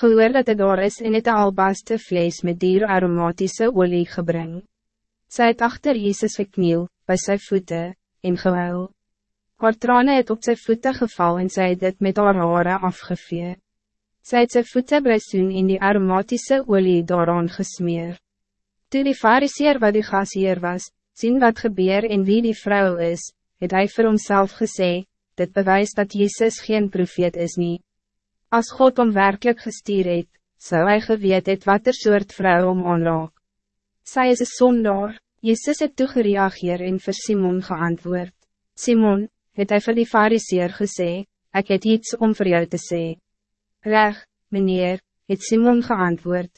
gehoor dat het daar is en het een albaste vlees met dier aromatische olie gebring. Sy het achter Jezus gekniel, bij zijn voeten, en gehuil. Haar trane het op zijn voeten geval en sy het dit met haar hare afgevee. Sy het sy voete blysoen in die aromatische olie daaraan gesmeer. Toe die fariseer wat die gasheer was, zien wat gebeur en wie die vrouw is, het hy vir homself gesê, dit bewijst dat Jezus geen profeet is niet. Als God om werkelijk gestuur het, zou hij geweet het wat er soort vrouw om aanraak. Zij is een zondaar, Jezus het toegereageer en vir Simon geantwoord. Simon, het hy vir die fariseer gesê, ek het iets om voor jou te sê. Reg, meneer, het Simon geantwoord,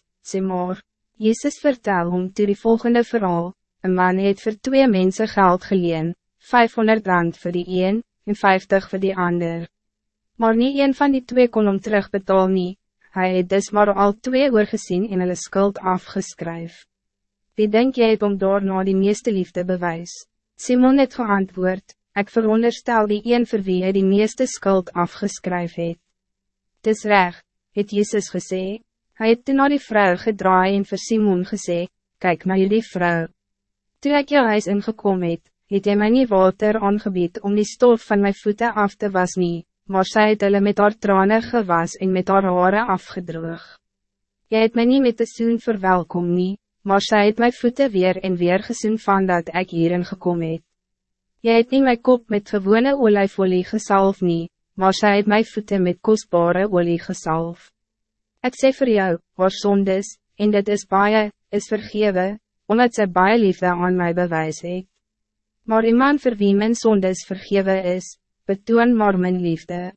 maar, Jezus vertel hom toe die volgende verhaal, een man het voor twee mensen geld geleen, 500 rand voor die een, en 50 voor die ander maar niet een van die twee kon hem terugbetaal nie, hy het dus maar al twee oor gezien en hulle skuld afgeskryf. Wie denk jy het om daarna die meeste liefde bewys? Simon het geantwoord, ik veronderstel die een vir wie hy die meeste skuld afgeskryf het. Dis reg, het Jezus gesê, hy het toen na die vrou gedraai en vir Simon gesê, kijk maar jullie vrouw. Toen ik jou huis ingekom het, het jy my nie water aangebied om die stof van mijn voeten af te was nie, maar sy het hulle met haar tranen gewas en met haar hare afgedroog. Jy het my nie met de soen verwelkom nie, maar sy het my voeten weer en weer gesoen van dat ek hierin gekom het. Jy het nie my kop met gewone olijfolie gesalf nie, maar sy het my voeten met kostbare olie gesalf. Ik sê voor jou, haar sondes, en dit is baie, is vergewe, omdat sy baie liefde aan mij bewys het. Maar iemand vir wie mijn sondes vergewe is, betoon maar mijn liefde.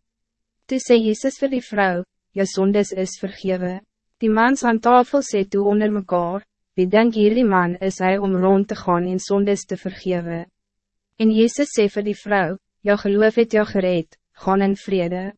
Toe sê Jezus vir die vrou, jou sondes is vergewe. Die mans aan tafel sê toe onder mekaar, wie denk hier die man is hij om rond te gaan en sondes te vergewe. En Jezus sê vir die vrou, jou geloof het jou gereed, gaan in vrede.